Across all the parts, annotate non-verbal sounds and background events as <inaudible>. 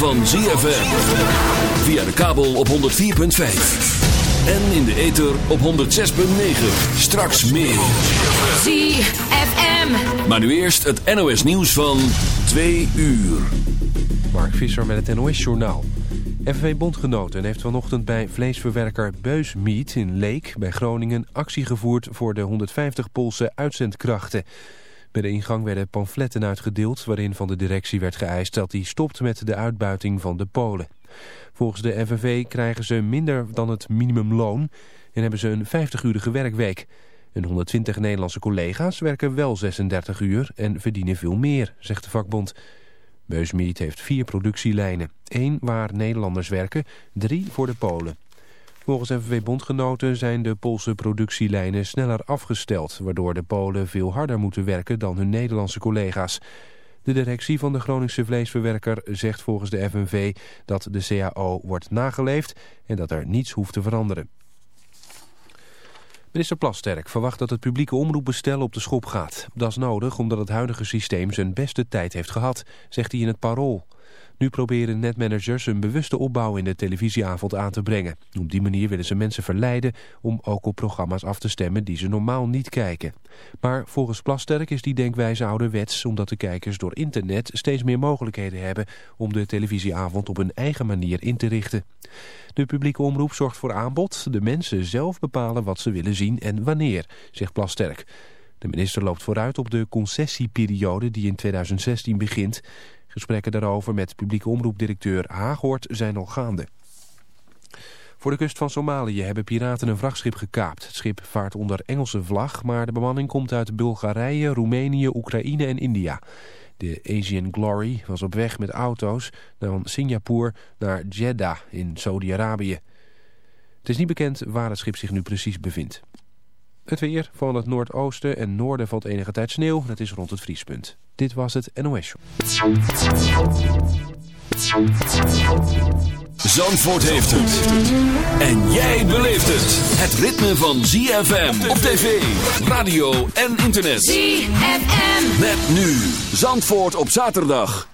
van ZFM. Via de kabel op 104.5. En in de ether op 106.9. Straks meer. ZFM. Maar nu eerst het NOS nieuws van 2 uur. Mark Visser met het NOS Journaal. FNV Bondgenoten heeft vanochtend bij vleesverwerker Beus Meat in Leek bij Groningen actie gevoerd voor de 150 Poolse uitzendkrachten. Bij de ingang werden pamfletten uitgedeeld waarin van de directie werd geëist dat hij stopt met de uitbuiting van de Polen. Volgens de FNV krijgen ze minder dan het minimumloon en hebben ze een 50-urige werkweek. Hun 120 Nederlandse collega's werken wel 36 uur en verdienen veel meer, zegt de vakbond. Beusmiet heeft vier productielijnen. Eén waar Nederlanders werken, drie voor de Polen. Volgens FNV-bondgenoten zijn de Poolse productielijnen sneller afgesteld... waardoor de Polen veel harder moeten werken dan hun Nederlandse collega's. De directie van de Groningse vleesverwerker zegt volgens de FNV... dat de CAO wordt nageleefd en dat er niets hoeft te veranderen. Minister Plasterk verwacht dat het publieke omroepbestel op de schop gaat. Dat is nodig omdat het huidige systeem zijn beste tijd heeft gehad, zegt hij in het Parool. Nu proberen netmanagers een bewuste opbouw in de televisieavond aan te brengen. Op die manier willen ze mensen verleiden om ook op programma's af te stemmen die ze normaal niet kijken. Maar volgens Plasterk is die denkwijze ouderwets omdat de kijkers door internet steeds meer mogelijkheden hebben om de televisieavond op hun eigen manier in te richten. De publieke omroep zorgt voor aanbod. De mensen zelf bepalen wat ze willen zien en wanneer, zegt Plasterk. De minister loopt vooruit op de concessieperiode die in 2016 begint. Gesprekken daarover met publieke omroepdirecteur Haaghoort zijn al gaande. Voor de kust van Somalië hebben piraten een vrachtschip gekaapt. Het schip vaart onder Engelse vlag, maar de bemanning komt uit Bulgarije, Roemenië, Oekraïne en India. De Asian Glory was op weg met auto's van Singapore naar Jeddah in Saudi-Arabië. Het is niet bekend waar het schip zich nu precies bevindt. Het weer van het noordoosten en noorden valt enige tijd sneeuw. Het is rond het vriespunt. Dit was het NOS Show. Zandvoort heeft het. En jij beleeft het. Het ritme van ZFM op tv, radio en internet. ZFM. Met nu Zandvoort op zaterdag.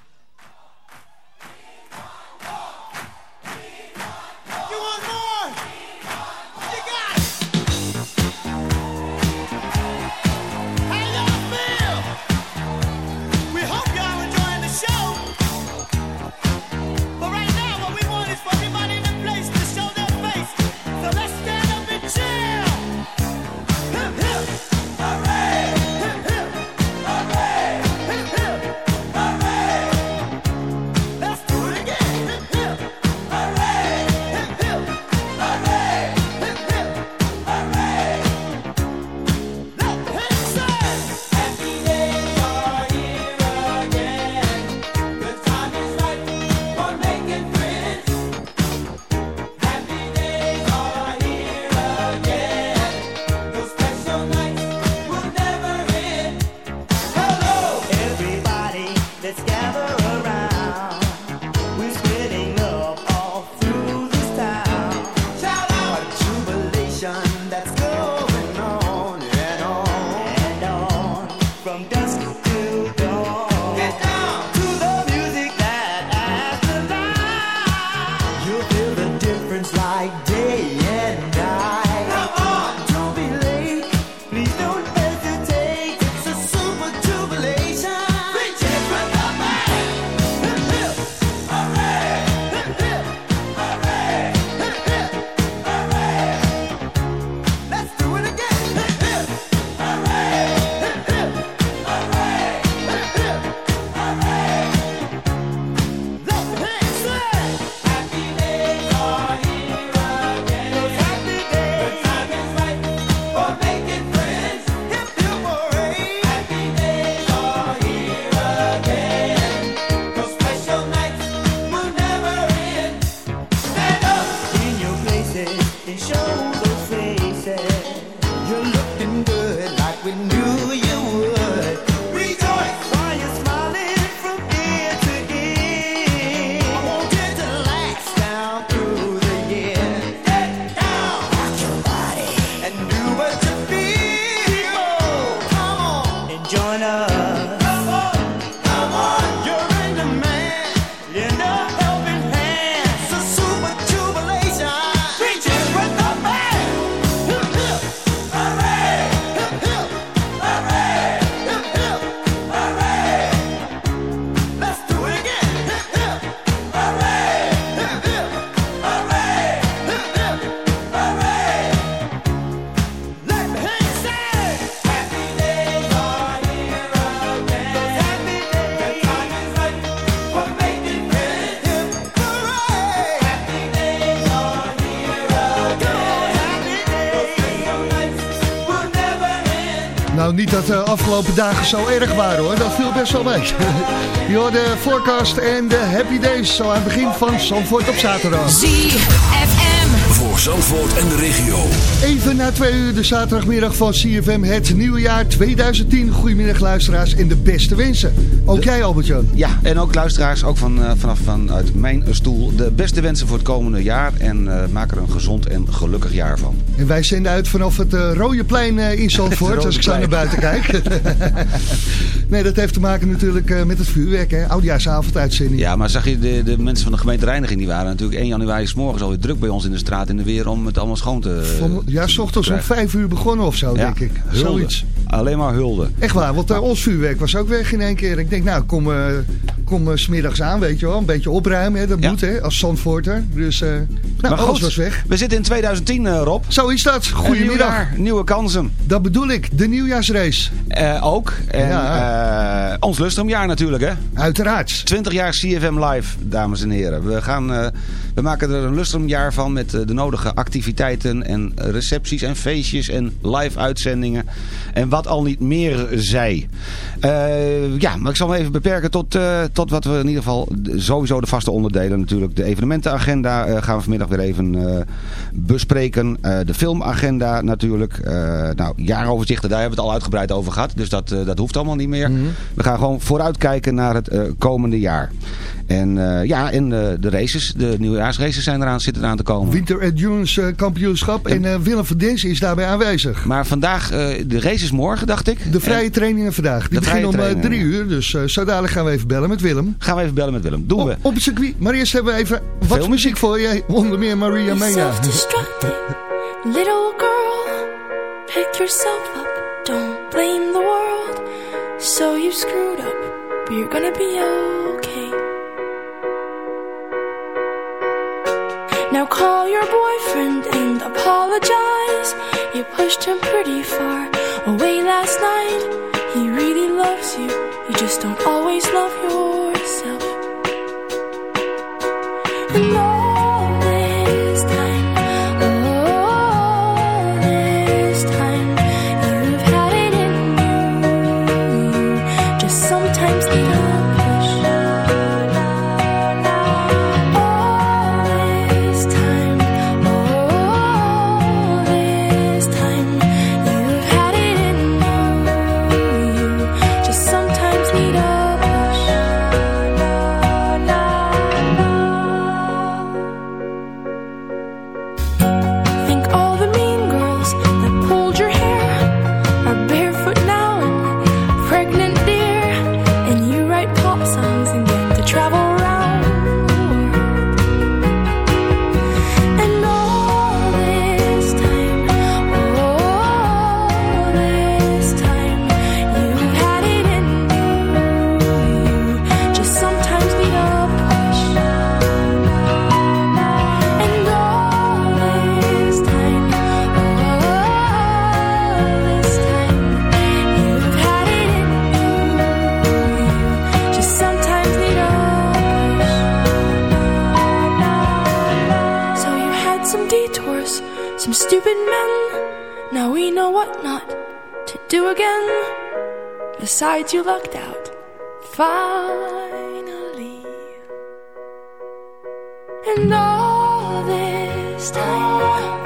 Niet dat de afgelopen dagen zo erg waren hoor. Dat viel best wel mee. <laughs> Je de forecast en de happy days. Zo aan het begin van Zandvoort op zaterdag. ZFM. Voor Zandvoort en de regio. Even na twee uur de zaterdagmiddag van CFM. Het nieuwe jaar 2010. Goedemiddag luisteraars en de beste wensen. Ook jij Albert-Jan. Ja, en ook luisteraars, ook van, uh, vanaf vanuit mijn stoel. De beste wensen voor het komende jaar. En uh, maak er een gezond en gelukkig jaar van. En wij zenden uit vanaf het uh, Rode Plein in <laughs> Zandvoort. als ik zo naar buiten kijk. <laughs> nee, dat heeft te maken natuurlijk met het vuurwerk. Hè? Oudjaarsavonduitzending. Ja, maar zag je de, de mensen van de gemeente Reiniging. Die waren natuurlijk 1 januari s morgens alweer druk bij ons in de straat in de weer. Om het allemaal schoon te van, Ja, s ochtends om 5 uur begonnen of zo, ja, denk ik. Hulde. Zoiets. Alleen maar hulde. Echt waar, want uh, ons vuurwerk was ook weg in één keer. Ik denk, nou, kom, uh, kom uh, smiddags aan, weet je wel. Een beetje opruimen, hè. dat ja. moet, hè, als Zandvoorter. Dus, nou, maar alles goed, was weg. We zitten in 2010, Rob. Zo is dat. Goedemiddag. Nieuw jaar, nieuwe kansen. Dat bedoel ik, de nieuwjaarsrace. ook. En ja. ons lustrumjaar natuurlijk, hè. Uiteraard. 20 jaar CFM Live, dames en heren. We gaan... we maken er een lustrumjaar van met de nodige activiteiten en recepties en feestjes en live uitzendingen. En wat al niet meer zij. Uh, ja, maar ik zal me even beperken tot, uh, tot wat we in ieder geval sowieso de vaste onderdelen natuurlijk. De evenementenagenda uh, gaan we vanmiddag weer even bespreken. de filmagenda natuurlijk. nou, jaaroverzichten, daar hebben we het al uitgebreid over gehad. Dus dat, dat hoeft allemaal niet meer. Mm -hmm. We gaan gewoon vooruitkijken naar het komende jaar. En uh, ja, en uh, de races, de nieuwjaarsraces zijn eraan, zitten eraan te komen. Winter Endurance kampioenschap en, en uh, Willem van Dens is daarbij aanwezig. Maar vandaag, de race is morgen, dacht ik. De vrije en, trainingen vandaag. Die beginnen om drie uur, dus zo dadelijk gaan we even bellen met Willem. Gaan we even bellen met Willem, doen op, we. Op het circuit, maar eerst hebben we even wat Veel muziek voor je. Onder meer Maria Mena. little girl, pick yourself up, don't blame the world. So you screwed up, but you're gonna be okay. Call your boyfriend and apologize. You pushed him pretty far away last night. He really loves you, you just don't always love yourself. Besides, you lucked out. Finally. And all this time,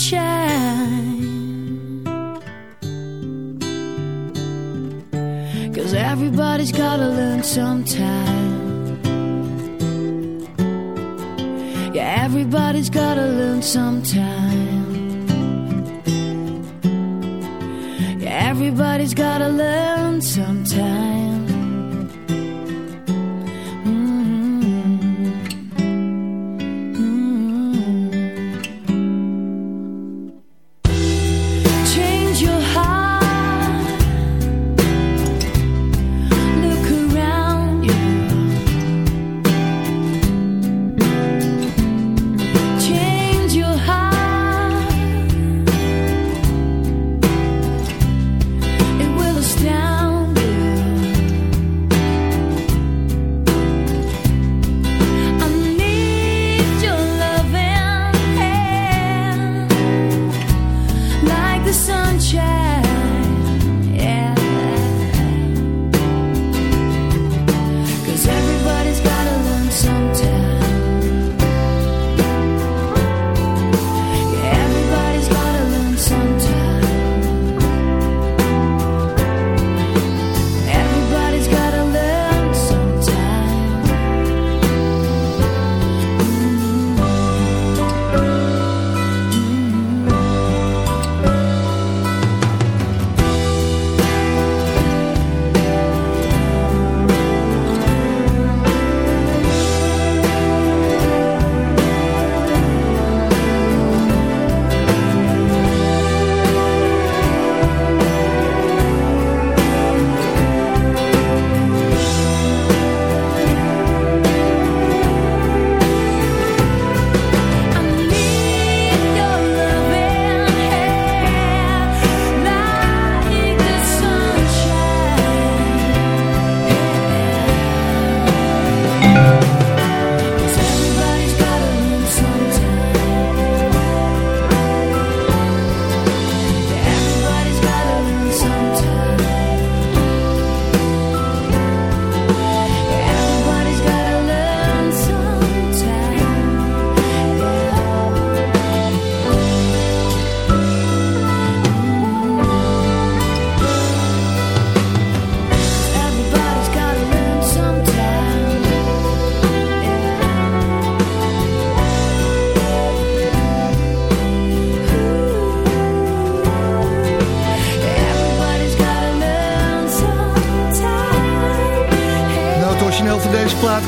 sunshine. Cause everybody's gotta learn sometime. Yeah, everybody's gotta learn sometime. Yeah, everybody's gotta learn sometime.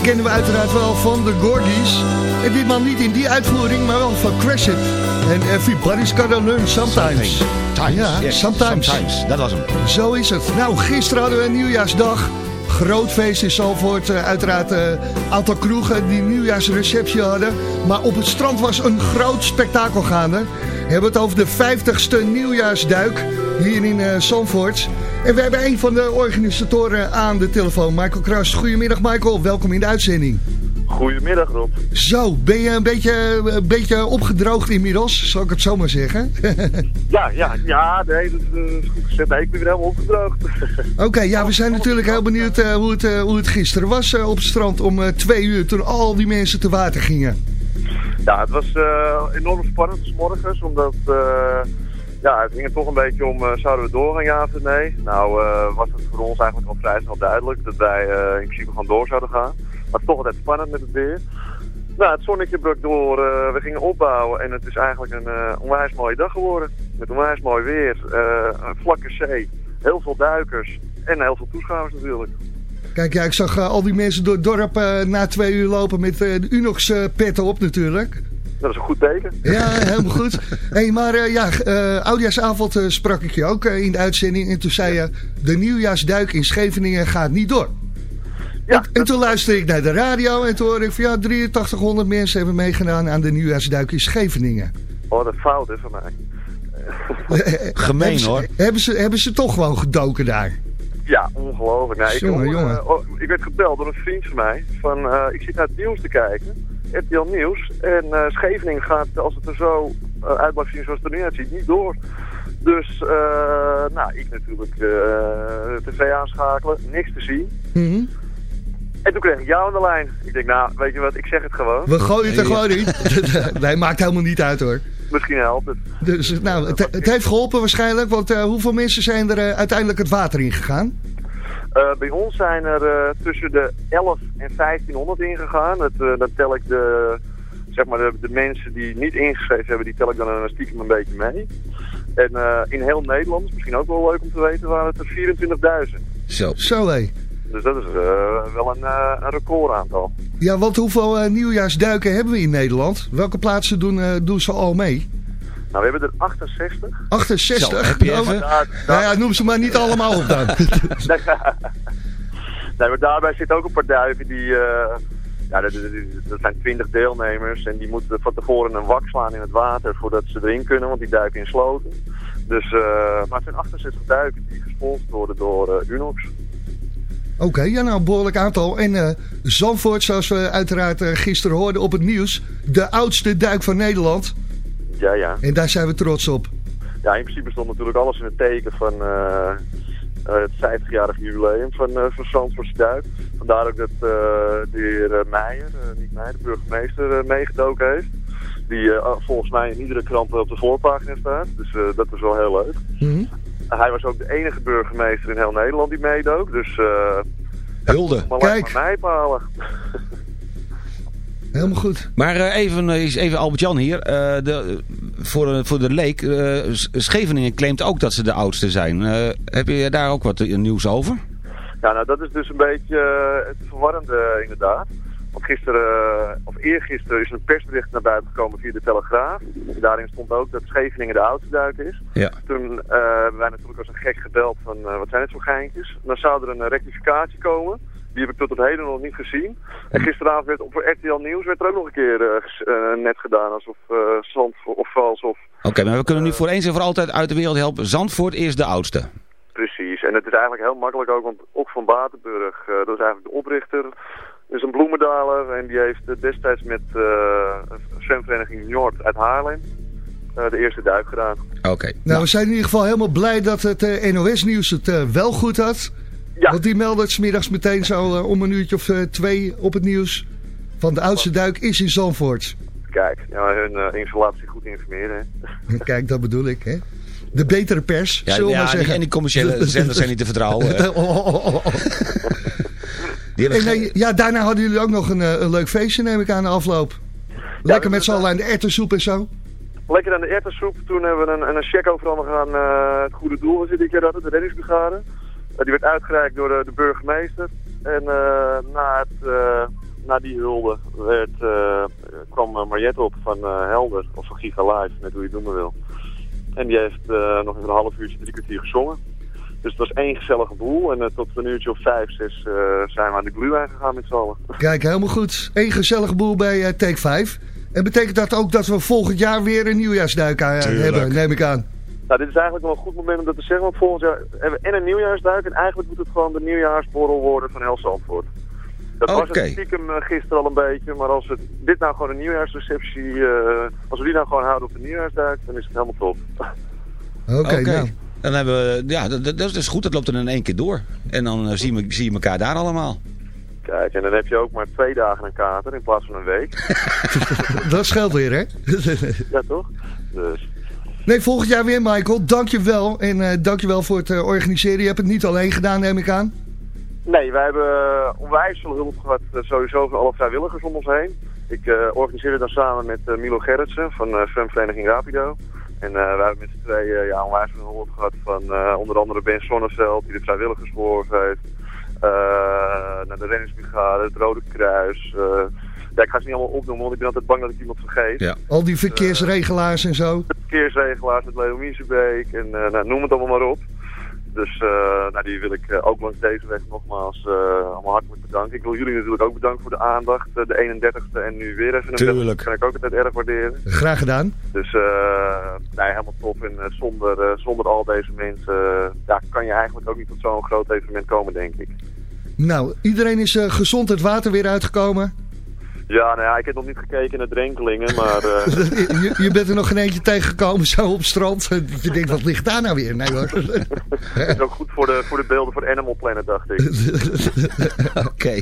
Kennen we uiteraard wel van de Gordies. En ditmaal niet in die uitvoering, maar wel van Crash It. En Everybody's Gotta Learn Sometimes. Times. Ja, sometimes. sometimes. Dat was hem. Zo is het. Nou, gisteren hadden we een nieuwjaarsdag. Groot feest in Zalvoort. Eh, uiteraard een aantal kroegen die nieuwjaarsreceptie hadden. Maar op het strand was een groot spektakel gaande. We hebben het over de 50ste nieuwjaarsduik hier in eh Zandvoort. En we hebben een van de organisatoren aan de telefoon, Michael Kruis. Goedemiddag Michael, welkom in de uitzending. Goedemiddag Rob. Zo, ben je een beetje, een beetje opgedroogd inmiddels, zal ik het zo maar zeggen? <laughs> Ja, ja, ja, nee, dat is goed gezegd. Nee, ik ben weer helemaal opgedroogd. <laughs> Oké, ja, we zijn natuurlijk heel benieuwd eh, hoe, het, eh, hoe het gisteren was eh, op het strand om twee uur toen al die mensen te water gingen. ja, het was enorm spannend s morgens, omdat ja, het ging er toch een beetje om, eh, zouden we doorgaan, ja of nee? Nou, eh, was het voor ons eigenlijk al vrij snel duidelijk dat wij eh, in principe gewoon door zouden gaan. Maar toch altijd spannend met het weer. Nou, het zonnetje brak door, we gingen opbouwen en het is eigenlijk een onwijs mooie dag geworden. Met onwijs mooi weer, een vlakke zee, heel veel duikers en heel veel toeschouwers natuurlijk. Kijk, ja, ik zag al die mensen door het dorp na twee uur lopen met de Unox petten op natuurlijk. Dat is een goed teken. Ja, helemaal goed. Hey, maar eh, ja, eh oudjaarsavond eh, sprak ik je ook eh, in de uitzending. En toen zei je, de nieuwjaarsduik in Scheveningen gaat niet door. Ja, En toen luisterde ik naar de radio en toen hoorde ik van ja, 8300 mensen hebben meegedaan aan de nieuwjaarsduik in Scheveningen. Oh, dat fout is van mij. <laughs> Gemeen hebben ze, hoor. Hebben ze, hebben ze toch gewoon gedoken daar? Ja, ongelooflijk. Nou, ik, Jongen, oh, ik werd gebeld door een vriend van mij. Van, eh, ik zit naar het nieuws te kijken. RTL Nieuws. En eh, Scheveningen gaat, als het er zo eh, uit blijft zien zoals het er nu uitziet, niet door. Dus, eh, nou, ik natuurlijk eh, tv aanschakelen. Niks te zien. Mhm. En toen kreeg ik jou aan de lijn. Ik denk, nou, weet je wat, ik zeg het gewoon. We gooien het er gewoon in. <laughs> nee, maakt helemaal niet uit hoor. Misschien helpt het. Dus nou, het, het heeft geholpen waarschijnlijk, want eh, hoeveel mensen zijn er uiteindelijk het water in gegaan? Eh, bij ons zijn er eh, tussen de 11 en 1500 ingegaan. Dat, eh, dan tel ik de, zeg maar de, de mensen die niet ingeschreven hebben, die tel ik dan een stiekem een beetje mee. En eh, in heel Nederland, is misschien ook wel leuk om te weten, waren het er 24.000. Zo. Zo hé. Dus dat is eh, wel een, eh, een recordaantal. Ja, want hoeveel nieuwjaarsduiken hebben we in Nederland? Welke plaatsen doen, eh, doen ze al mee? Nou, we hebben er 68. 68? Zo, heb je Nou, even? Daar, Nou ja, noem ze maar niet allemaal op dan. <laughs> nee, maar daarbij zitten ook een paar duiken die... eh, ja, dat, zijn 20 deelnemers en die moeten van tevoren een wak slaan in het water voordat ze erin kunnen, want die duiken in sloten. Dus, eh, maar het zijn 68 duiken die gesponsord worden door eh, Unox. Oké, ja nou, een behoorlijk aantal. En eh Zandvoort, zoals we uiteraard gisteren hoorden op het nieuws, de oudste duik van Nederland. Ja, ja. En daar zijn we trots op. Ja, in principe stond natuurlijk alles in het teken van eh, eh, het 50-jarig jubileum van, uh, van Zandvoortse Duik. Vandaar ook dat eh, de heer Meijer, niet Meijer, de burgemeester, meegedoken heeft. Die eh, volgens mij in iedere krant op de voorpagina staat. Dus dat is wel heel leuk. Mhm. Hij was ook de enige burgemeester in heel Nederland die meedook. Dus Hulde. Kijk. mij. <laughs> Helemaal goed. Maar eh, even, eh, is even Albert-Jan hier. Eh, de, voor, de- voor de leek, eh, Scheveningen claimt ook dat ze de oudste zijn. Eh, heb je daar ook wat nieuws over? Ja, nou dat is dus een beetje het verwarrende inderdaad. Want gisteren, of eergisteren, is een persbericht naar buiten gekomen via de Telegraaf. Daarin stond ook dat Scheveningen de oudste duik is. Ja. Toen eh, hebben wij natuurlijk als een gek gebeld van eh, wat zijn het voor geintjes. Dan zou er een rectificatie komen. Die heb ik tot het heden nog niet gezien. En gisteravond werd op RTL Nieuws werd er ook nog een keer eh, eh, net gedaan alsof uh, Zandvoort of alsof Oké, maar we kunnen nu voor eens en voor altijd uit de wereld helpen. Zandvoort is de oudste. Precies, en het is eigenlijk heel makkelijk ook, want ook van Batenburg, eh, dat is eigenlijk de oprichter, is een bloemendaler en die heeft eh, destijds met eh zwemvereniging Noord uit Haarlem eh, de eerste duik gedaan. Oké. Nou, we zijn in ieder geval helemaal blij dat het eh, NOS-nieuws het eh, wel goed had. Ja, Want die meldde het 's middags meteen zo eh, om een uurtje of eh, twee op het nieuws. Van de oudste duik is in Zandvoort. kijk, ja, hun uh, installatie goed informeren. hè. <laughs> Kijk, dat bedoel ik, hè. De betere pers, Ja, zullen we ja, maar die- zeggen. en die commerciële <laughs> zenders zijn niet te vertrouwen. eh. <laughs> Die hebben En, eh, ja, daarna hadden jullie ook nog een, eh, een leuk feestje, neem ik aan de afloop. Lekker met z'n allen aan de erwtensoep en zo. Lekker aan de erwtensoep, toen hebben we een, een check overhandigd aan eh, het goede doel, was dit keer dat, de reddingsbrigade. Eh, die werd uitgereikt door de, de burgemeester. En eh, na, het, eh, na die hulde werd, eh, kwam eh, Mariette op van eh, Helder, of van Giga Live, net hoe je het noemen wil. En die heeft eh, nog even een half uurtje, drie kwartier gezongen. Dus het was één gezellige boel. En eh, tot een uurtje of vijf, zes eh, zijn we aan de glühwein gegaan met z'n allen. Kijk, helemaal goed. Eén gezellige boel bij eh, Take 5. En betekent dat ook dat we volgend jaar weer een nieuwjaarsduik eh, hebben, neem ik aan. Nou, dit is eigenlijk wel een goed moment om dat te zeggen, want volgend jaar hebben we en een nieuwjaarsduik en eigenlijk moet het gewoon de nieuwjaarsborrel worden van heel Zandvoort. Dat was het stiekem eh, gisteren al een beetje, maar als het, dit nou gewoon een nieuwjaarsreceptie, eh, als we die nou gewoon houden op de nieuwjaarsduik, dan is het helemaal top. Oké, nou. Dan hebben we, ja, dat, dat, is goed. Dat loopt er in één keer door. En dan eh, zie, je, zie je elkaar daar allemaal. Kijk, en dan heb je ook maar twee dagen een kater in plaats van een week. <laughs> <laughs> Dat scheelt weer, hè? ja, toch? Dus, nee, volgend jaar weer, Michael. Dank je wel. En eh dank je wel voor het eh, organiseren. Je hebt het niet alleen gedaan, neem ik aan. Nee, wij hebben eh, onwijs veel hulp gehad, eh, sowieso van alle vrijwilligers om ons heen. Ik eh organiseerde dan samen met Milo Gerritsen van eh zwemvereniging Rapido. En wij hebben met z'n tweeën ja, onwijs hulp gehad van onder andere Ben Sonneveld, die de vrijwilligersborg heeft. eh, naar de reddingsbrigade, het Rode Kruis. Eh, ja, ik ga ze niet allemaal opnoemen, want ik ben altijd bang dat ik iemand vergeet. Ja. Al die verkeersregelaars en zo. verkeersregelaars met Leo Miezebeek en eh, nou, noem het allemaal maar op. Dus eh, nou, die wil ik eh, ook langs deze weg nogmaals eh, allemaal hartelijk bedanken. Ik wil jullie natuurlijk ook bedanken voor de aandacht. Eh, de 31ste en nu weer even een Tuurlijk. bel. kan ik ook altijd erg waarderen. Graag gedaan. Dus eh, nee, helemaal top. En eh, zonder, eh, zonder al deze mensen eh, ja, kan je eigenlijk ook niet tot zo'n groot evenement komen, denk ik. Nou, iedereen is eh, gezond het water weer uitgekomen. Ja, nou ja, ik heb nog niet gekeken naar drenkelingen, maar eh, <laughs> je, je bent er nog geen eentje tegengekomen zo op strand. Dat je denkt, wat ligt daar nou weer? Nee hoor. het is ook goed voor de, voor de beelden voor Animal Planet, dacht ik. <laughs> Oké.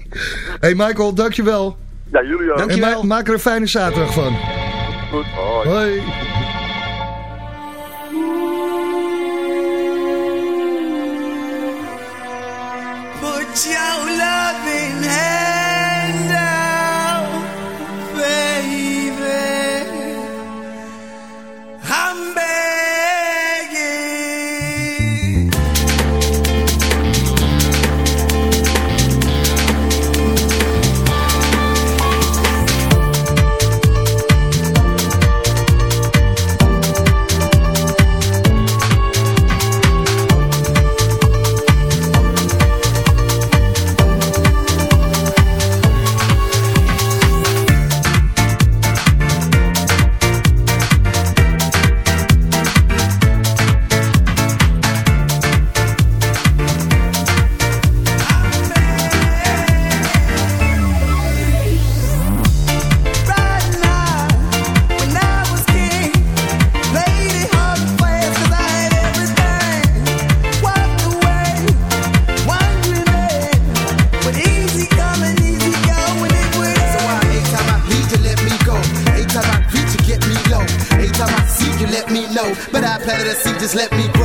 hey Michael, dankjewel. Ja, jullie ook. En Dankjewel. ma- maak er een fijne zaterdag van. Goed, hoi. Hoi. Put your loving hand know. But I planted a seed, just let me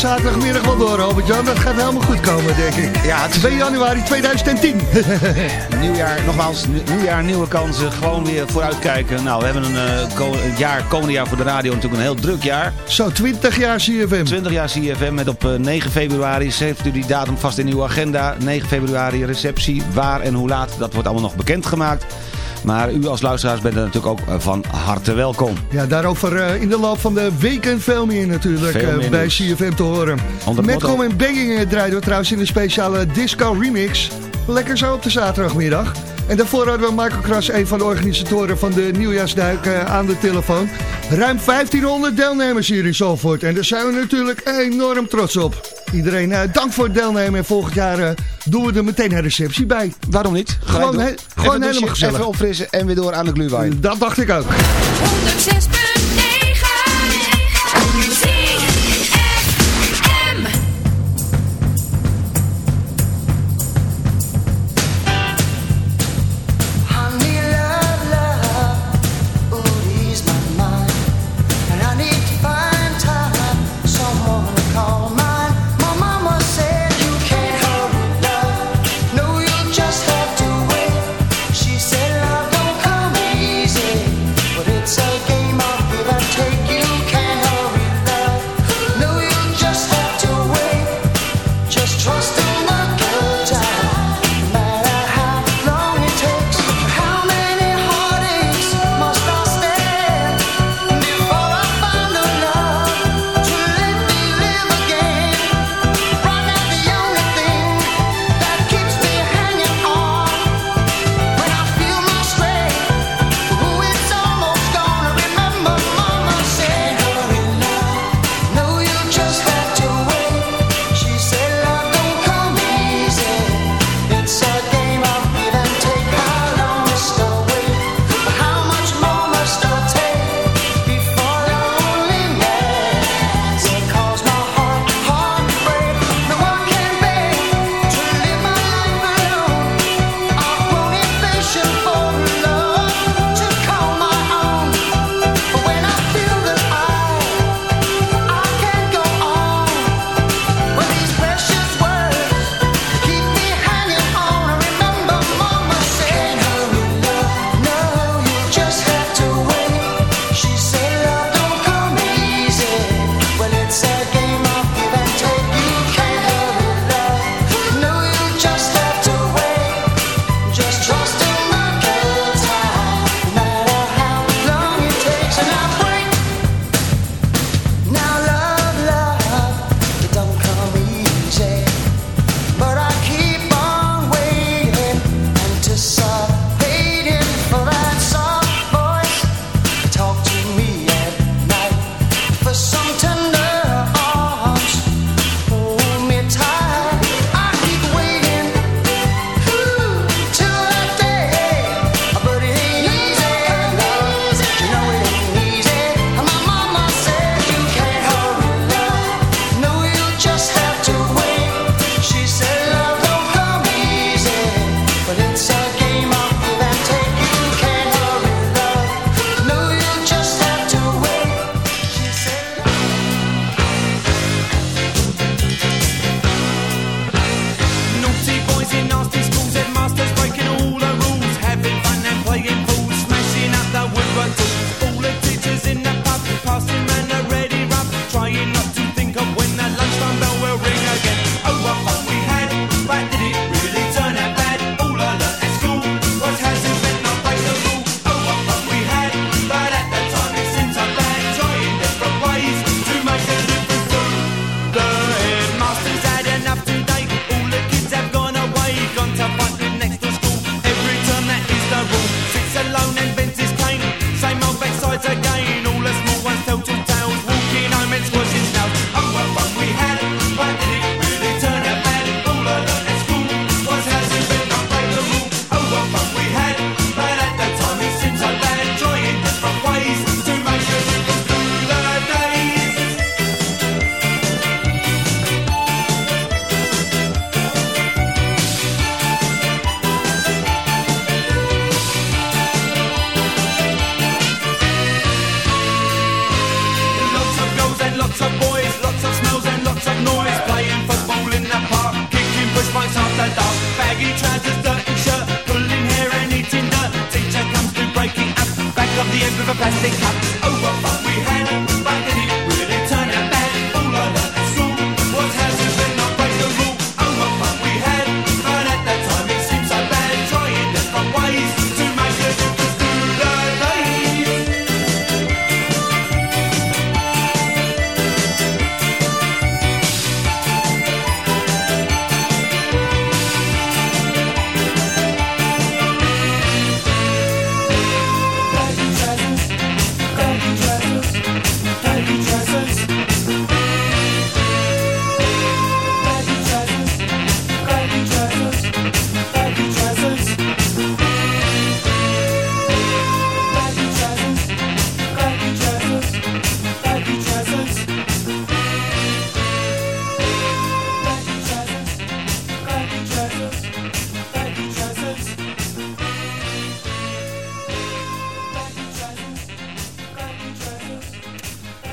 zaterdagmiddag wel door, Robert Jan. Dat gaat helemaal goed komen, denk ik. Ja, 2 januari 2010. <laughs> nieuwjaar, nogmaals, nieuwjaar, nieuwe kansen. Gewoon weer vooruitkijken. Nou, we hebben een eh, jaar, komende jaar voor de radio natuurlijk een heel druk jaar. Zo, 20 jaar CFM. 20 jaar CFM met op eh, 9 februari. Zet u die datum vast in uw agenda. 9 februari receptie. Waar en hoe laat, dat wordt allemaal nog bekendgemaakt. Maar u als luisteraars bent er natuurlijk ook eh, van harte welkom. Ja, daarover eh, in de loop van de weken veel meer natuurlijk eh, bij CFM te horen. Metcom en in draaiden we trouwens in de speciale disco remix. Lekker zo op de zaterdagmiddag. En daarvoor hadden we Michael Kras, een van de organisatoren van de Nieuwjaarsduik, aan de telefoon. Ruim 1500 deelnemers hier in Zalvoort. En daar zijn we natuurlijk enorm trots op. Iedereen, eh, dank voor het deelnemen. En volgend jaar eh, doen we er meteen een receptie bij. Waarom niet? Gewoon, gewoon even helemaal gezellig. Even opfrissen en weer door aan de gluwijn. Dat dacht ik ook.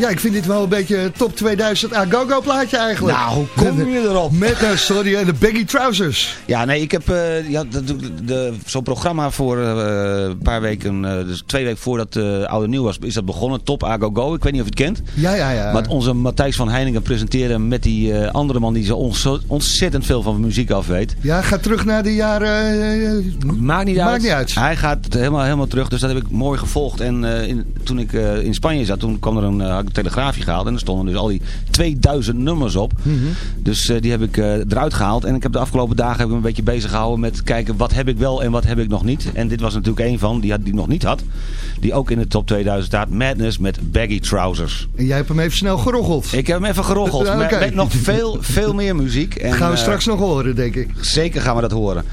Ja, ik vind dit wel een beetje een top 2000 Agogo plaatje eigenlijk. Nou, hoe kom je erop? Met, eh, sorry, en de baggy trousers. Ja, nee, ik heb eh, ja, zo'n programma voor eh, een paar weken, eh, dus twee weken voordat uh, Oude Nieuw was, is dat begonnen. Top A Go Go, ik weet niet of je het kent. Ja, ja, ja. Maar onze Matthijs van Heiningen presenteerde met die andere man die zo ontzettend veel van muziek af weet. Ja, ga terug naar de jaren... Maakt niet Maakt uit. niet uit. Hij gaat helemaal, helemaal terug, dus dat heb ik mooi gevolgd. En in, toen ik in Spanje zat, toen kwam er een, telegraafje gehaald. En er stonden dus al die 2000 nummers op. Mhm. Dus eh, die heb ik eh, eruit gehaald. En ik heb de afgelopen dagen heb ik me een beetje bezig gehouden met kijken wat heb ik wel en wat heb ik nog niet. En dit was natuurlijk een van die, had, die nog niet had. Die ook in de top 2000 staat. Madness met baggy trousers. en jij hebt hem even snel geroggeld. Ik heb hem even geroggeld. Oké. met nog veel, veel meer muziek. <laughs> En, gaan we eh, straks nog horen, denk ik. Zeker gaan we dat horen.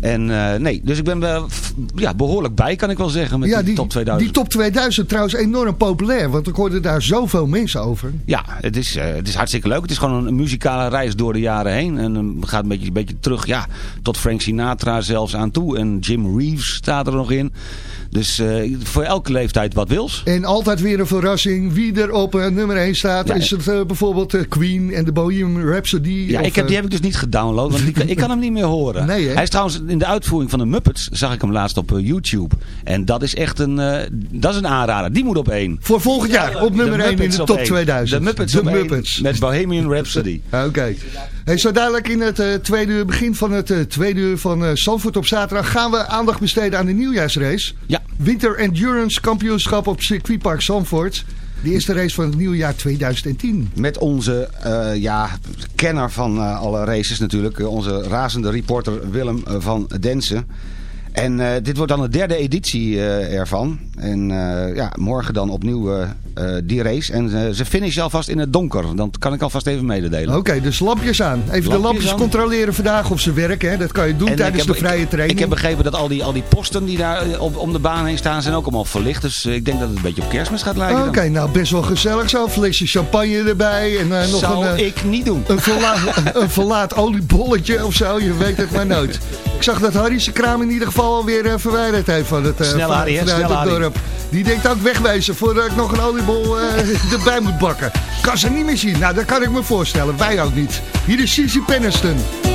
En eh, nee, dus ik ben wel ja, behoorlijk bij, kan ik wel zeggen, met ja, die, top 2000. Die top 2000 trouwens enorm populair, want ik hoorde daar zoveel mensen over. Ja, het is, eh, het is hartstikke leuk. Het is gewoon een, een muzikale reis door de jaren heen. En um, gaat een beetje, een beetje terug ja, tot Frank Sinatra zelfs aan toe. En Jim Reeves staat er nog in. Dus eh, voor elke leeftijd wat wils. En altijd weer een verrassing. Wie er op eh, nummer 1 staat, Ja, is het eh, bijvoorbeeld Queen en de Bohemian Rhapsody? Ja, of, ik heb, die heb ik dus niet gedownload, want ik kan hem niet meer horen. Nee? Hij is trouwens in de uitvoering van de Muppets, zag ik hem laatst op YouTube. En dat is echt een, dat is een aanrader. Die moet op één. Voor volgend jaar op nummer De 1 in de op top één. 2000. De Muppets De op Muppets. met Bohemian Rhapsody. <laughs> Oké. Hey, zo dadelijk in het tweede uur, begin van het tweede uur van Zandvoort op zaterdag... gaan we aandacht besteden aan de nieuwjaarsrace. Ja. Winter Endurance Kampioenschap op circuitpark Zandvoort. De eerste race van het nieuwjaar 2010. Met onze eh, ja, kenner van eh, alle races natuurlijk. eh, onze razende reporter Willem van Densen. En dit wordt dan de derde editie ervan. En ja, morgen dan opnieuw die race. En eh, ze finishen alvast in het donker. Dat kan ik alvast even mededelen. Oké, dus lampjes aan. Even de Lampjes aan. controleren vandaag of ze werken. Hè. Dat kan je doen En ik tijdens heb- de vrije ik- training. Ik heb begrepen dat al die, al die posten die daar eh, op, om de baan heen staan... zijn ook allemaal verlicht. Dus eh, ik denk dat het een beetje op kerstmis gaat lijken. dan. Oké, nou best wel gezellig zo. Flesje champagne erbij. En eh, nog Zou een, eh, ik niet doen. een, verlaat, <laughs> een verlaat oliebolletje of zo. Je weet het maar nooit. Ik zag dat Harry zijn kraam in ieder geval alweer eh, verwijderd heeft van het, eh, Snel, van- Harry, vanuit Snel, het dorp. Die denkt ook wegwezen voordat ik nog een oliebol eh, <laughs> erbij moet bakken. Kan ze niet meer zien. Nou, dat kan ik me voorstellen. Wij ook niet. Hier is Cici Penniston.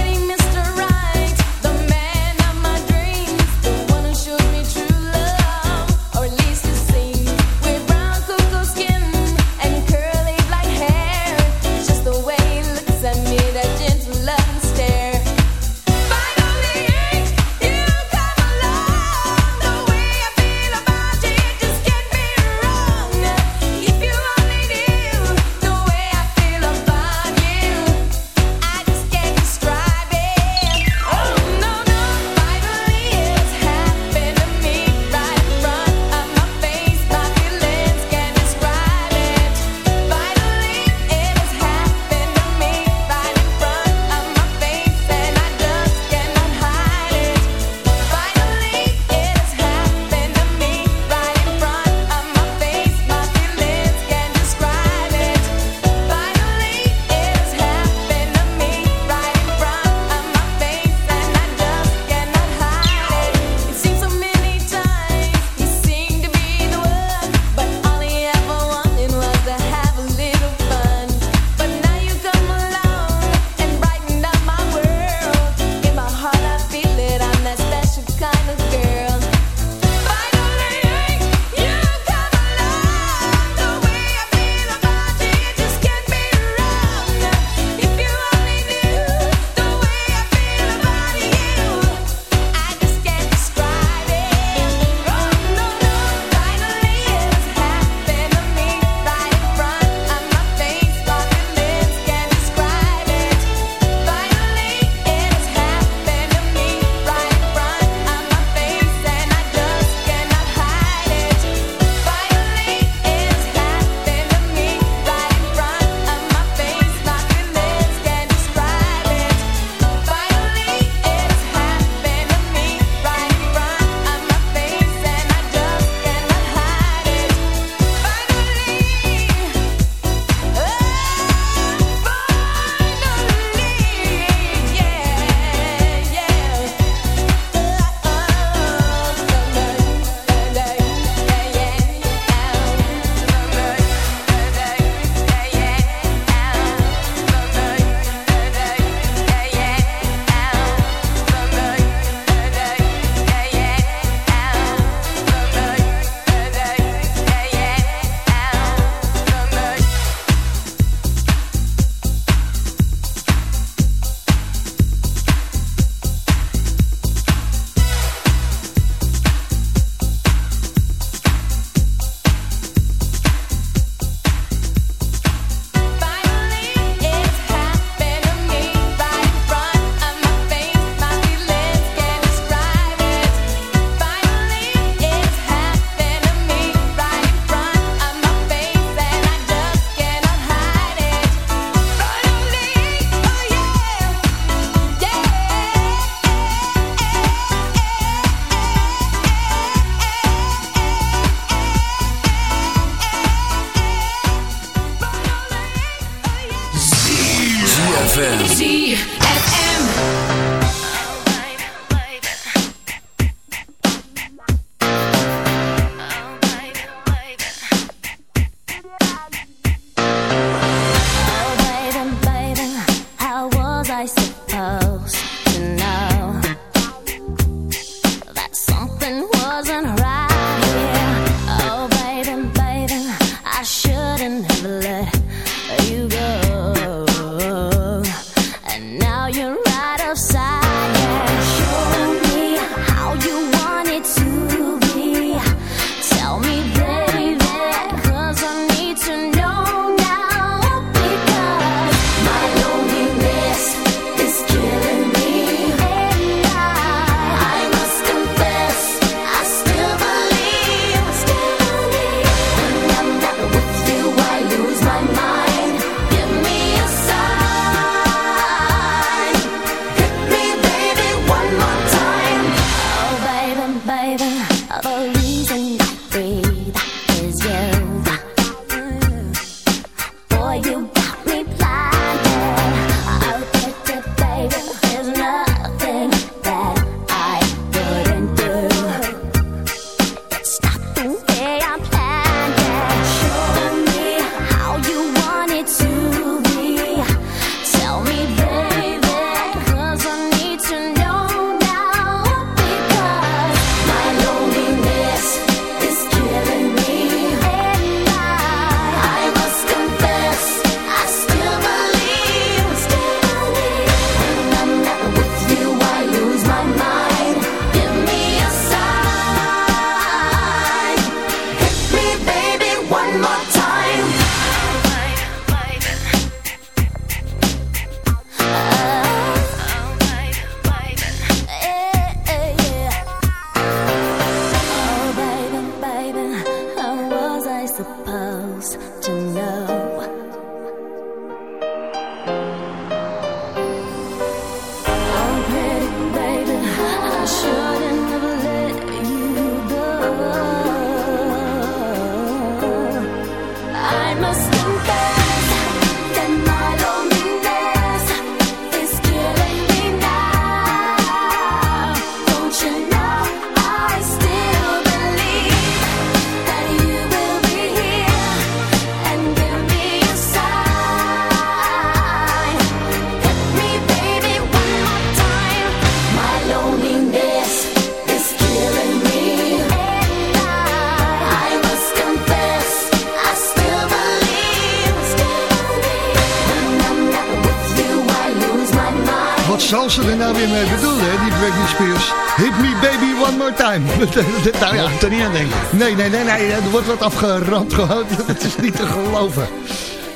Wat zal ze er nou weer mee bedoelen, hè, die Britney Spears? Hit me baby one more time. <laughs> nou ja, er niet aan denken. Nee, nee, nee, nee, er wordt wat afgeramd <laughs> gewoon. Dat is niet te geloven.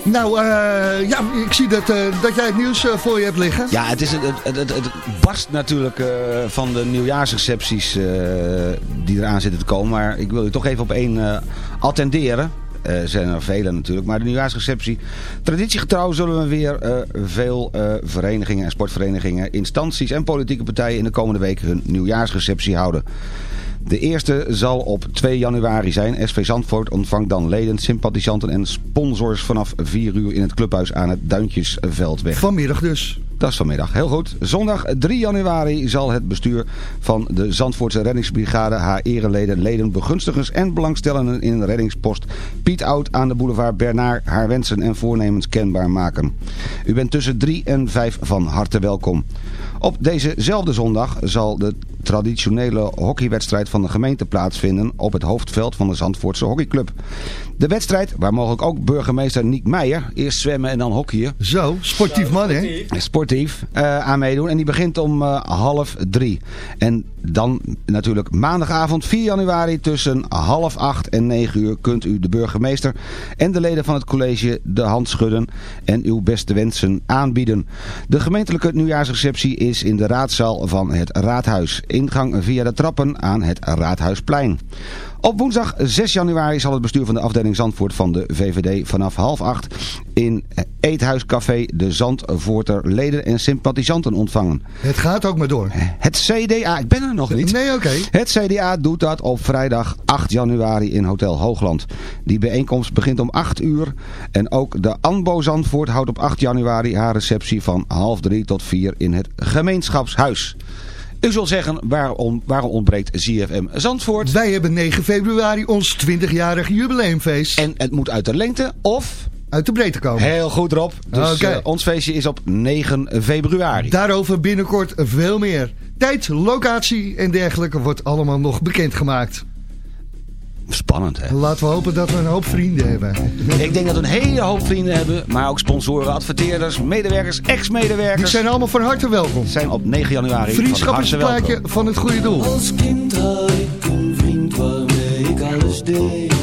Nou, eh, ja, ik zie dat, eh, dat jij het nieuws eh, voor je hebt liggen. Ja, het, is, het, het, het, het barst natuurlijk van de nieuwjaarsrecepties die eraan zitten te komen. Maar ik wil u toch even op één attenderen. Eh, zijn er vele natuurlijk, maar de nieuwjaarsreceptie. Traditiegetrouw zullen we weer eh, veel eh, verenigingen en sportverenigingen, instanties en politieke partijen in de komende weken hun nieuwjaarsreceptie houden. De eerste zal op 2 januari zijn. SV Zandvoort ontvangt dan leden, sympathisanten en sponsors vanaf 4 uur in het clubhuis aan het Duintjesveldweg. Vanmiddag dus. Dat is vanmiddag, heel goed. Zondag 3 januari zal het bestuur van de Zandvoortse reddingsbrigade haar ereleden, leden, begunstigers en belangstellenden in reddingspost Piet Oud aan de boulevard Bernard haar wensen en voornemens kenbaar maken. U bent tussen 3 en 5 van harte welkom. Op dezezelfde zondag zal de traditionele hockeywedstrijd van de gemeente plaatsvinden op het hoofdveld van de Zandvoortse hockeyclub. De wedstrijd, waar mogelijk ook burgemeester Niek Meijer, eerst zwemmen en dan hockeyen, Zo, sportief man, hè? sportief eh, aan meedoen. En die begint om eh, half drie. En dan natuurlijk maandagavond 4 januari tussen half acht en 9 uur kunt u de burgemeester en de leden van het college de hand schudden en uw beste wensen aanbieden. De gemeentelijke nieuwjaarsreceptie is in de raadzaal van het raadhuis. Ingang via de trappen aan het raadhuisplein. Op woensdag 6 januari zal het bestuur van de afdeling Zandvoort van de VVD vanaf half acht in Eethuiscafé de Zandvoorter leden en sympathisanten ontvangen. Het gaat ook maar door. Het CDA, ik ben er nog niet. Nee, oké. Het CDA doet dat op vrijdag 8 januari in Hotel Hoogland. Die bijeenkomst begint om 8 uur. En ook de ANBO Zandvoort houdt op 8 januari haar receptie van half 3 tot 4 in het gemeenschapshuis. U zult zeggen, waarom, waarom ontbreekt ZFM Zandvoort? Wij hebben 9 februari ons 20-jarig jubileumfeest. En het moet uit de lengte of uit de breedte komen. Heel goed Rob. Dus eh, ons feestje is op 9 februari. Daarover binnenkort veel meer. Tijd, locatie en dergelijke wordt allemaal nog bekendgemaakt. Spannend hè. Laten we hopen dat we een hoop vrienden hebben. Ik denk dat we een hele hoop vrienden hebben. Maar ook sponsoren, adverteerders, medewerkers, Die ex-medewerkers. zijn allemaal van harte welkom. zijn op 9 januari van harte Vriendschapsplaatje welkom. van het goede doel. Als kind had ik een vriend waarmee ik alles deed.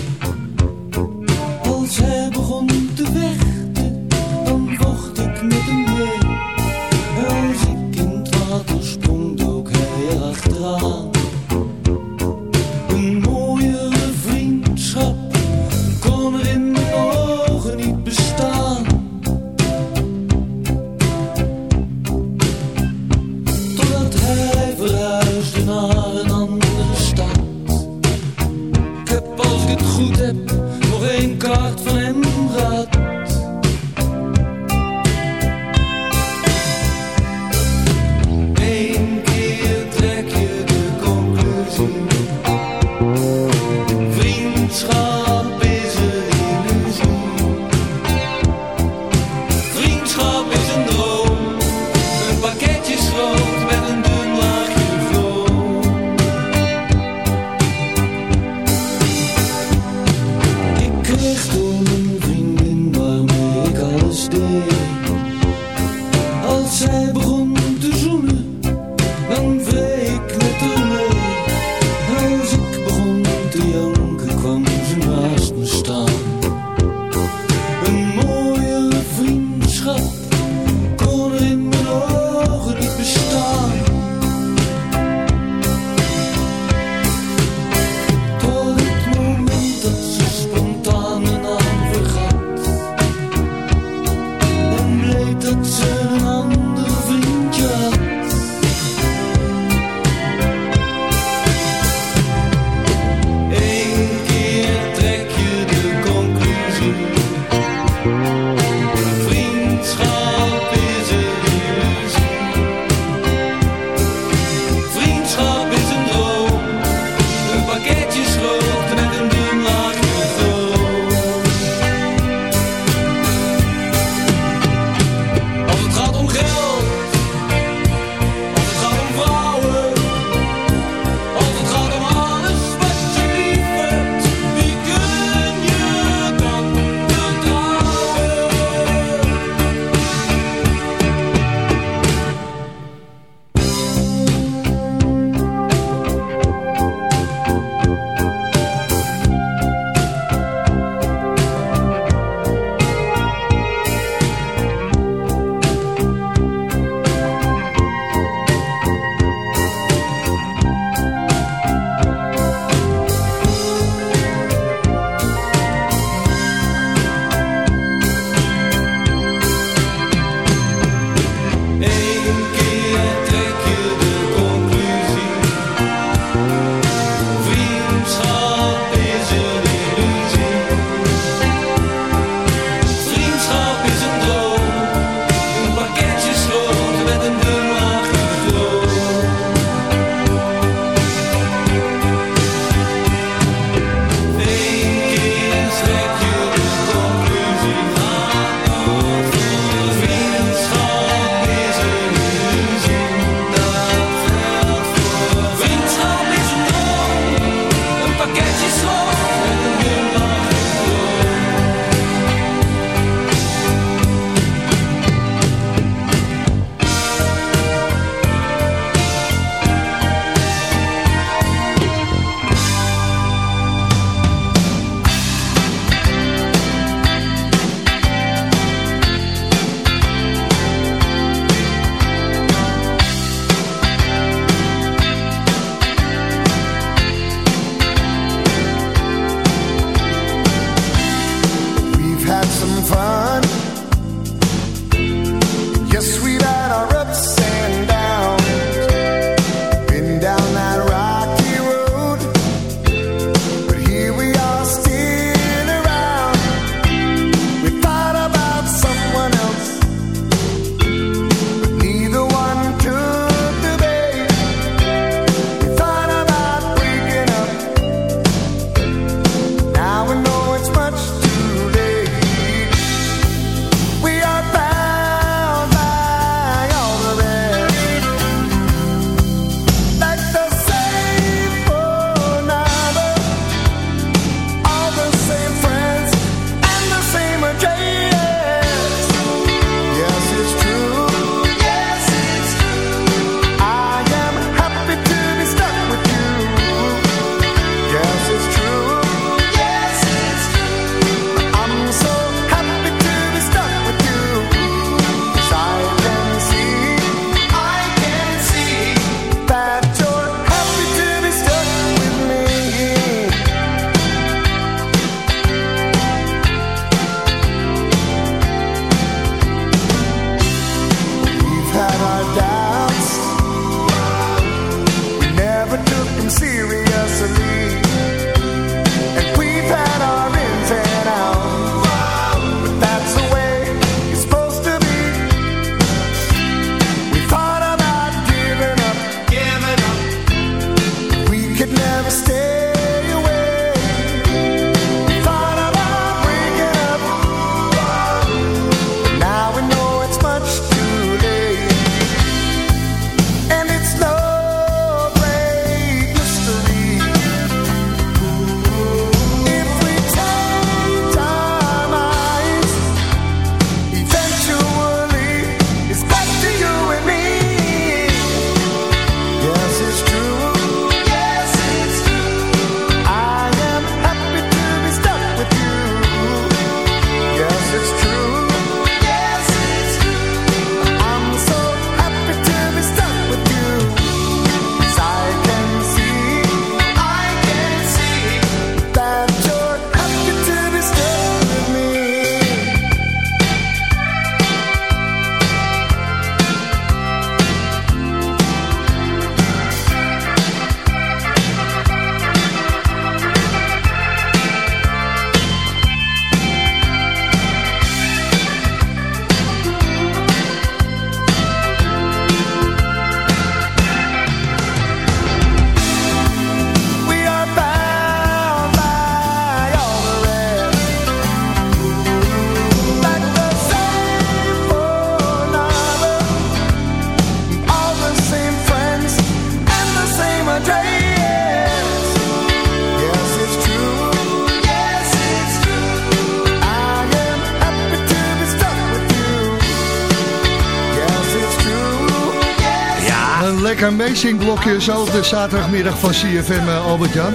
Amazing blokje zo op de zaterdagmiddag van CFM uh, Albert-Jan.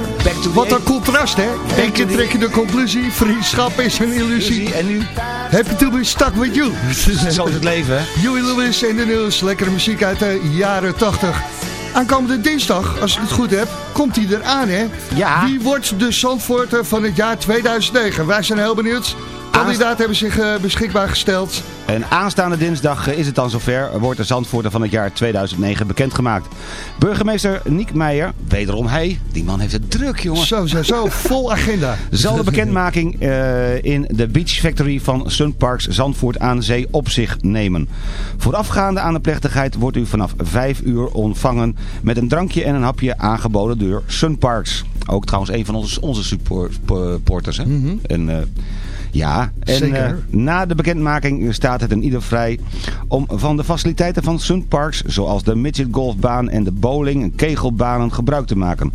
Wat een contrast hè. Eén keer trek je de conclusie, vriendschap is een illusie. En nu? Happy to be stuck with you. <laughs> Zo is het leven hè. Huey Lewis in de nieuws, lekkere muziek uit de jaren 80. Aankomende dinsdag, als ik het goed heb, komt hij eraan hè. Ja. Wie wordt de Zandvoorter van het jaar 2009? Wij zijn heel benieuwd. Kandidaten hebben zich uh, beschikbaar gesteld. En aanstaande dinsdag is het dan zover, wordt de Zandvoorter van het jaar 2009 bekendgemaakt. Burgemeester Niek Meijer, wederom hij, die man heeft het druk jongen. Zo, zo, zo, vol agenda. <laughs> Zal de bekendmaking uh, in de Beach Factory van Sunparks Zandvoort aan Zee op zich nemen. Voorafgaande aan de plechtigheid wordt u vanaf 5 uur ontvangen met een drankje en een hapje aangeboden door Sunparks. Ook trouwens een van onze, onze supporters. Hè? Mm -hmm. en, uh, ja, en uh, na de bekendmaking staat het in ieder vrij om van de faciliteiten van Sun Parks, zoals de midget golfbaan en de bowling en kegelbanen gebruik te maken.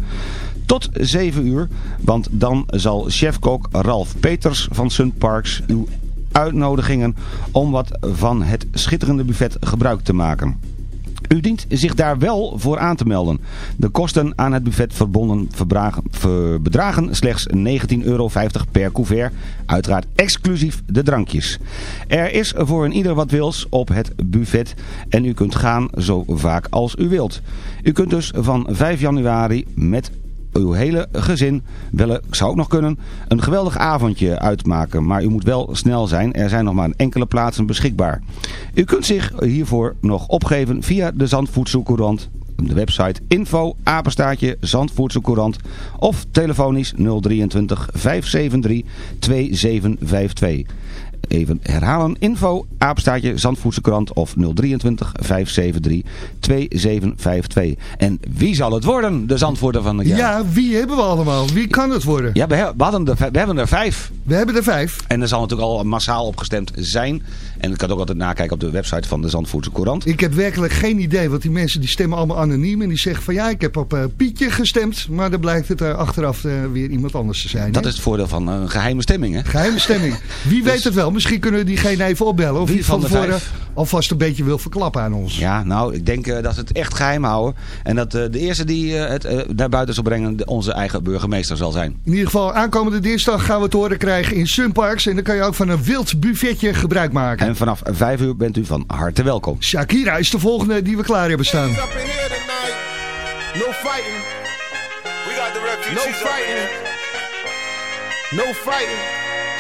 Tot 7 uur, want dan zal chefkok Ralf Peters van Sun Parks uw uitnodigingen om wat van het schitterende buffet gebruik te maken. U dient zich daar wel voor aan te melden. De kosten aan het buffet verbonden bedragen slechts 19,50 euro per couvert. Uiteraard exclusief de drankjes. Er is voor een ieder wat wils op het buffet en u kunt gaan zo vaak als u wilt. U kunt dus van 5 januari met uw hele gezin, wel, zou ook nog kunnen, een geweldig avondje uitmaken. Maar u moet wel snel zijn. Er zijn nog maar enkele plaatsen beschikbaar. U kunt zich hiervoor nog opgeven via de Zandvoedselcourant. De website info apenstaatje Zandvoedselcourant of telefonisch 023 573 2752 even herhalen. Info, aapstaatje, Zandvoetse krant of 023 573 2752. En wie zal het worden, de Zandvoorter van het jaar? Ja, wie hebben we allemaal? Wie kan het worden? Ja, we, we, hadden er, we hebben er vijf. We hebben er vijf. En er zal natuurlijk al massaal opgestemd zijn. En ik kan ook altijd nakijken op de website van de Zandvoortse Courant. Ik heb werkelijk geen idee, want die mensen die stemmen allemaal anoniem. En die zeggen van ja, ik heb op uh, Pietje gestemd. Maar dan blijkt het uh, achteraf uh, weer iemand anders te zijn. Dat is het voordeel van een geheime stemming, hè? Geheime stemming. Wie <laughs> dus... weet het wel? Misschien kunnen we diegene even opbellen. Of wie van, van tevoren alvast een beetje wil verklappen aan ons. Ja, nou, ik denk uh, dat ze het echt geheim houden. En dat de eerste die het naar buiten zal brengen onze eigen burgemeester zal zijn. In ieder geval, aankomende dinsdag gaan we het horen krijgen in Sunparks. En dan kan je ook van een wild buffetje gebruik maken. En vanaf 5 uur bent u van harte welkom. Shakira is de volgende die we klaar hebben staan. No fighting. We got the refugees No fighting. No fighting.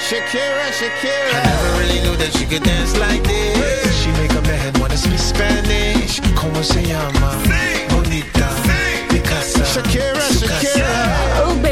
Shakira, Shakira. I never really knew that she could dance like this. She make a man wanna speak Spanish. Como se llama? Bonita. Shakira, Shakira. Oh, baby,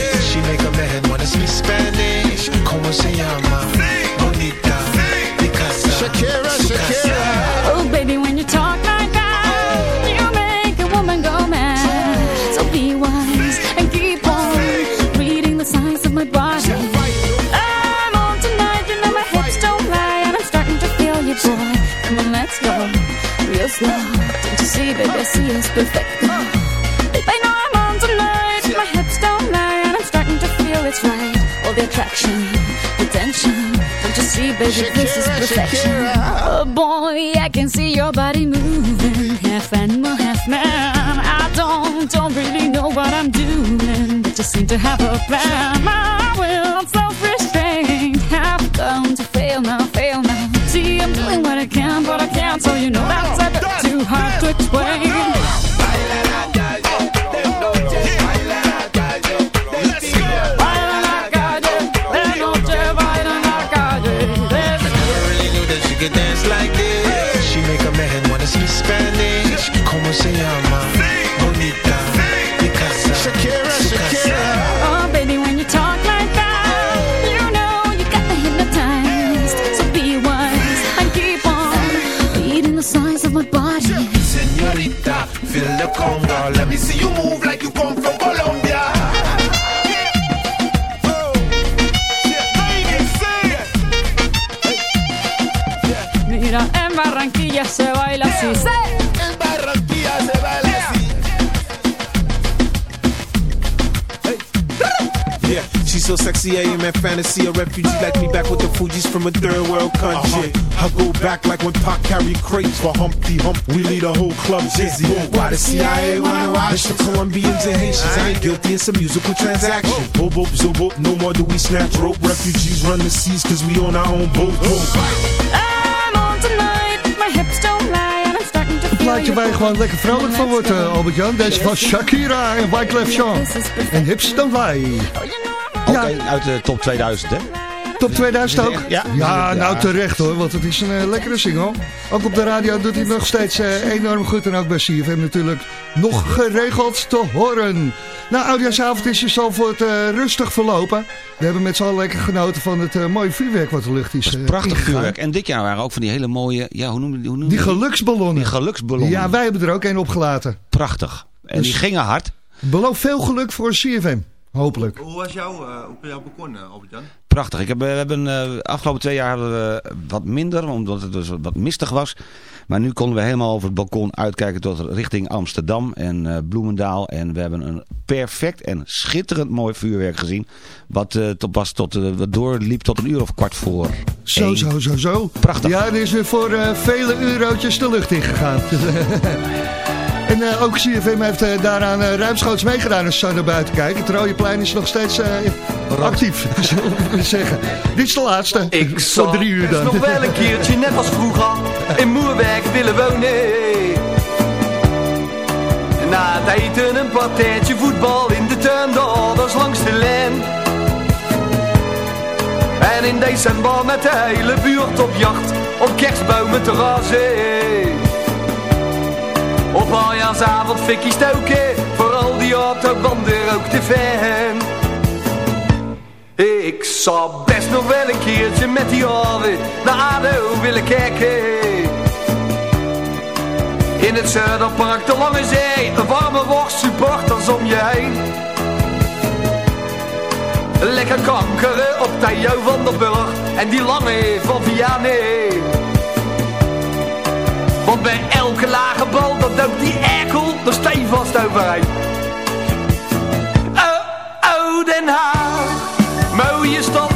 See, baby, I see it's perfect. I know I'm on tonight, my hips don't lie, and I'm starting to feel it's right. All the attraction, the tension. Don't you see, baby, this is perfection. Shakira. Oh boy, I can see your body moving, half animal, half man. I don't, don't really know what I'm doing, but just seem to have a plan. My will, I'm self-restraint, have come to fail now, fail now. See, I'm doing what I can, but I can't, so you know that's a bit too hard to explain. I am in fantasy. A refugee like me back with the Fugees from a third world country. I go back like when Pac carried crates for Humpty Hump. We lead a whole club dizzy. Why the CIA wanna watch the Colombians and Haitians? I ain't guilty, it's a musical transaction. Boop, boop, zo, boop, no more do we snatch rope. Refugees run the seas cause we on our own boat. I'm on tonight, my hips don't lie, and I'm starting to Een plaatje waar je gewoon lekker vrolijk van wordt, eh, Albert-Jan. Deze van Shakira en Wyclef Jean. En Hips Don't Lie. Ook Ja. een uit de top 2000, hè? Top 2000 ook? Ja. Ja, nou terecht hoor, want het is een eh, lekkere single. Ook op de radio doet hij nog steeds eh, enorm goed. En ook bij CFM natuurlijk nog geregeld te horen. Nou, oudjaarsavond is je zo voor het eh, rustig verlopen. We hebben met z'n allen lekker genoten van het eh, mooie vuurwerk wat de lucht is. Prachtig ingegaan. vuurwerk. En dit jaar waren ook van die hele mooie, ja, hoe noem je hoe noem je Die geluksballonnen. Die geluksballonnen. Ja, wij hebben er ook een opgelaten. Prachtig. En Dus- die gingen hard. Beloof veel geluk voor CFM. Hopelijk. Hoe was jouw, uh, hoe ben jou begonnen, Albert-Jan? Prachtig. Ik heb, we hebben eh, afgelopen twee jaar hadden we wat minder, omdat het dus wat mistig was. Maar nu konden we helemaal over het balkon uitkijken tot richting Amsterdam en eh, Bloemendaal. En we hebben een perfect en schitterend mooi vuurwerk gezien. Wat, eh, tot, was tot, eh, wat doorliep tot een uur of kwart voor. Zo, één. zo, zo, zo. Prachtig. Ja, er is weer voor eh, vele eurotjes de lucht ingegaan. <laughs> en eh, ook CFM heeft eh, daaraan uh, ruimschoots meegedaan als ze naar buiten kijken. Het Rode Plein is nog steeds actief, <laughs> zullen we zeggen. Dit is de laatste. Ik zou drie uur dan. nog wel een keertje, net als vroeger, in Moerwijk willen wonen. Na het eten een partijtje voetbal in de tuin, de ouders langs de lijn. En in december met de hele buurt op jacht, op kerstbomen te razen. Op aljaarsavond fikkie stoken, voor al die autobanden ook de fan. Ik zou best nog wel een keertje met die handen naar ADO willen kijken. In het Zuiderpark, de Lange Zee, een warme worst, supporters om je heen. Lekker kankeren op Theo van der Burg en die lange van Vianney. Want bij elke lage bal, dat dook die erkel er stevast overheen. Oh, oh, Den Haag, mooie stad,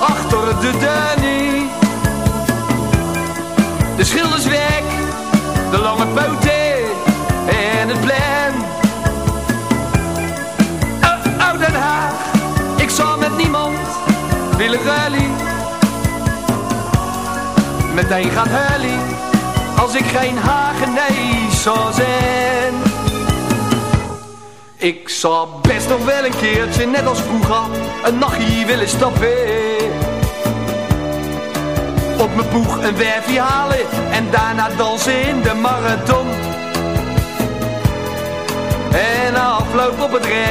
achter de Danny. De Schildersweg, de lange poten en het plein. Oh, oh, Den Haag, ik zou met niemand willen rally. Meteen gaat Hully, als ik geen Hagenees zou zijn. Ik zou best nog wel een keertje, net als vroeger, een nachtje willen stappen. Op mijn boeg een werfje halen en daarna dansen in de marathon. En afloop op het rest.